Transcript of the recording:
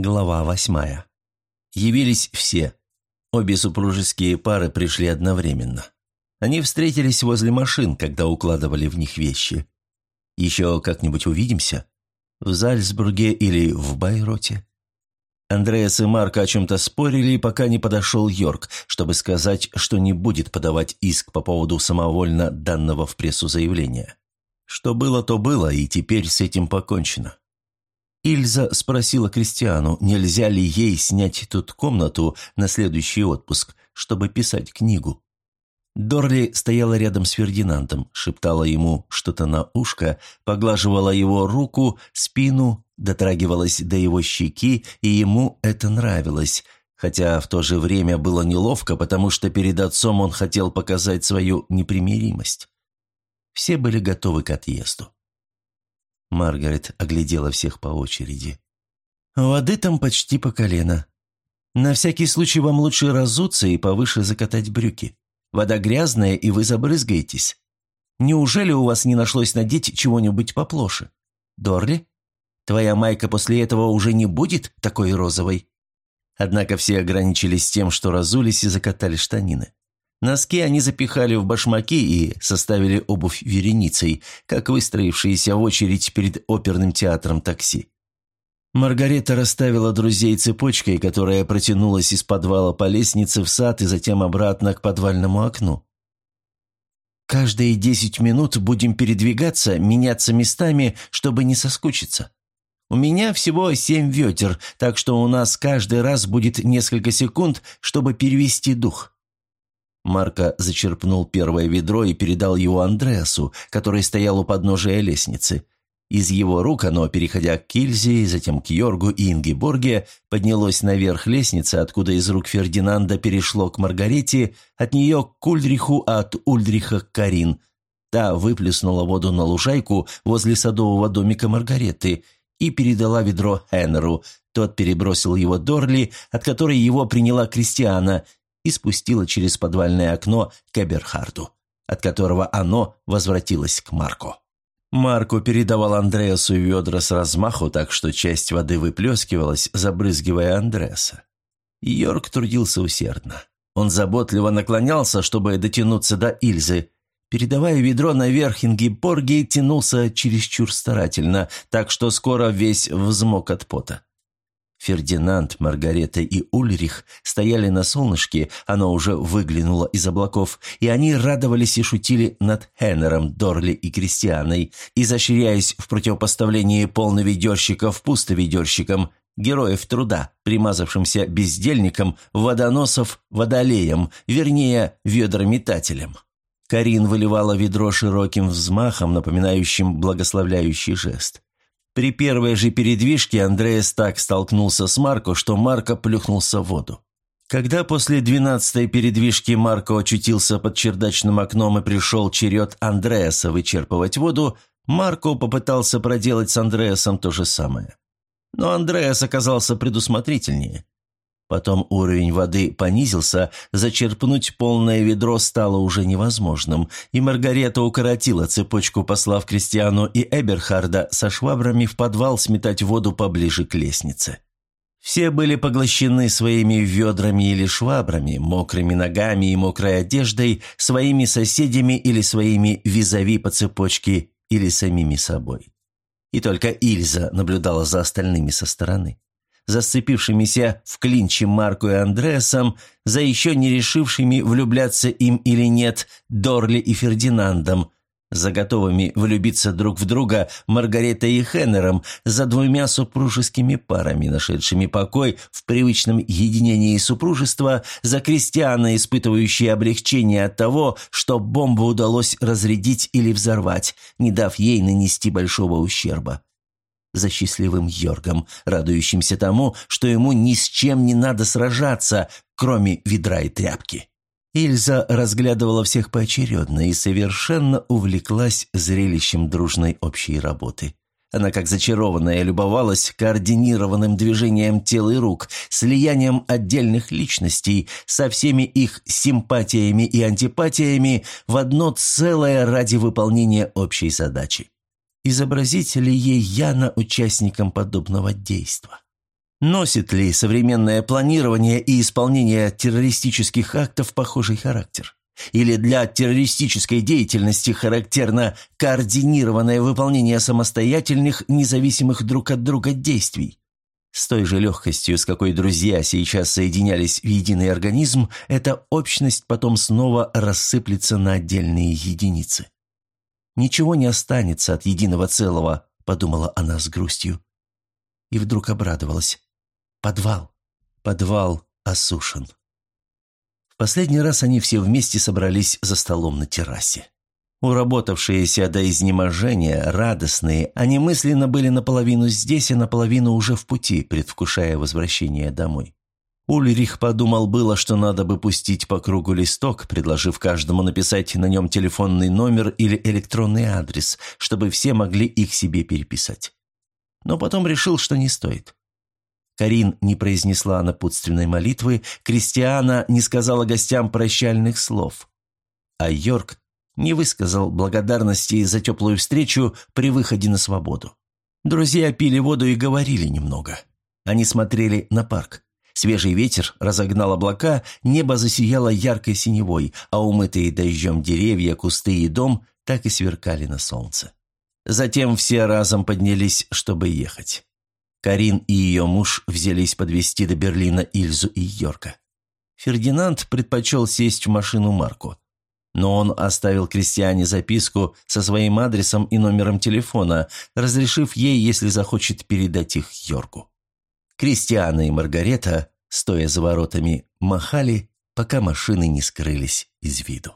Глава восьмая. Явились все. Обе супружеские пары пришли одновременно. Они встретились возле машин, когда укладывали в них вещи. «Еще как-нибудь увидимся? В Зальцбурге или в Байроте?» Андреас и Марк о чем-то спорили, пока не подошел Йорк, чтобы сказать, что не будет подавать иск по поводу самовольно данного в прессу заявления. Что было, то было, и теперь с этим покончено. Ильза спросила Кристиану, нельзя ли ей снять тут комнату на следующий отпуск, чтобы писать книгу. Дорли стояла рядом с Фердинандом, шептала ему что-то на ушко, поглаживала его руку, спину, дотрагивалась до его щеки, и ему это нравилось, хотя в то же время было неловко, потому что перед отцом он хотел показать свою непримиримость. Все были готовы к отъезду. Маргарет оглядела всех по очереди. «Воды там почти по колено. На всякий случай вам лучше разуться и повыше закатать брюки. Вода грязная, и вы забрызгаетесь. Неужели у вас не нашлось надеть чего-нибудь поплоше? Дорли, твоя майка после этого уже не будет такой розовой?» Однако все ограничились тем, что разулись и закатали штанины. Носки они запихали в башмаки и составили обувь вереницей, как выстроившиеся в очередь перед оперным театром такси. Маргарета расставила друзей цепочкой, которая протянулась из подвала по лестнице в сад и затем обратно к подвальному окну. «Каждые десять минут будем передвигаться, меняться местами, чтобы не соскучиться. У меня всего семь ветер, так что у нас каждый раз будет несколько секунд, чтобы перевести дух». Марко зачерпнул первое ведро и передал его Андреасу, который стоял у подножия лестницы. Из его рук оно, переходя к Кильзе, затем к Йоргу и Ингеборге, поднялось наверх лестницы, откуда из рук Фердинанда перешло к Маргарете, от нее к Ульдриху, а от Ульдриха к Карин. Та выплеснула воду на лужайку возле садового домика Маргареты и передала ведро Хеннеру. Тот перебросил его Дорли, от которой его приняла Кристиана, и спустила через подвальное окно к Эберхарду, от которого оно возвратилось к Марку. Марко передавал Андреасу ведра с размаху, так что часть воды выплескивалась, забрызгивая Андреаса. Йорк трудился усердно. Он заботливо наклонялся, чтобы дотянуться до Ильзы. Передавая ведро наверх, Ингиборги тянулся чересчур старательно, так что скоро весь взмок от пота. Фердинанд, Маргарета и Ульрих стояли на солнышке, оно уже выглянуло из облаков, и они радовались и шутили над Хеннером, Дорли и Кристианой, изощряясь в противопоставлении полноведерщиков пустоведерщикам, героев труда, примазавшимся бездельникам, водоносов, водолеям, вернее, ведрометателям. Карин выливала ведро широким взмахом, напоминающим благословляющий жест. При первой же передвижке Андреас так столкнулся с Марко, что Марко плюхнулся в воду. Когда после двенадцатой передвижки Марко очутился под чердачным окном и пришел черед Андреаса вычерпывать воду, Марко попытался проделать с Андреасом то же самое. Но Андреас оказался предусмотрительнее. Потом уровень воды понизился, зачерпнуть полное ведро стало уже невозможным, и Маргарета укоротила цепочку, послав Кристиану и Эберхарда со швабрами в подвал сметать воду поближе к лестнице. Все были поглощены своими ведрами или швабрами, мокрыми ногами и мокрой одеждой, своими соседями или своими визави по цепочке или самими собой. И только Ильза наблюдала за остальными со стороны за сцепившимися в клинче Марку и Андреасом, за еще не решившими, влюбляться им или нет, Дорли и Фердинандом, за готовыми влюбиться друг в друга Маргаретой и Хеннером, за двумя супружескими парами, нашедшими покой в привычном единении супружества, за крестьяна, испытывающие облегчение от того, что бомбу удалось разрядить или взорвать, не дав ей нанести большого ущерба за счастливым Йоргом, радующимся тому, что ему ни с чем не надо сражаться, кроме ведра и тряпки. Ильза разглядывала всех поочередно и совершенно увлеклась зрелищем дружной общей работы. Она, как зачарованная, любовалась координированным движением тел и рук, слиянием отдельных личностей со всеми их симпатиями и антипатиями в одно целое ради выполнения общей задачи изобразить ли ей Яна участником подобного действа. Носит ли современное планирование и исполнение террористических актов похожий характер? Или для террористической деятельности характерно координированное выполнение самостоятельных, независимых друг от друга действий? С той же легкостью, с какой друзья сейчас соединялись в единый организм, эта общность потом снова рассыплется на отдельные единицы. «Ничего не останется от единого целого», — подумала она с грустью. И вдруг обрадовалась. «Подвал! Подвал осушен!» В последний раз они все вместе собрались за столом на террасе. Уработавшиеся до изнеможения, радостные, они мысленно были наполовину здесь, а наполовину уже в пути, предвкушая возвращение домой. Ульрих подумал было, что надо бы пустить по кругу листок, предложив каждому написать на нем телефонный номер или электронный адрес, чтобы все могли их себе переписать. Но потом решил, что не стоит. Карин не произнесла напутственной молитвы, Кристиана не сказала гостям прощальных слов. А Йорк не высказал благодарности за теплую встречу при выходе на свободу. Друзья пили воду и говорили немного. Они смотрели на парк. Свежий ветер разогнал облака, небо засияло яркой синевой, а умытые дождем деревья, кусты и дом так и сверкали на солнце. Затем все разом поднялись, чтобы ехать. Карин и ее муж взялись подвести до Берлина Ильзу и Йорка. Фердинанд предпочел сесть в машину Марку но он оставил Кристиане записку со своим адресом и номером телефона, разрешив ей, если захочет, передать их Йорку. Кристиана и Маргарета, стоя за воротами, махали, пока машины не скрылись из виду.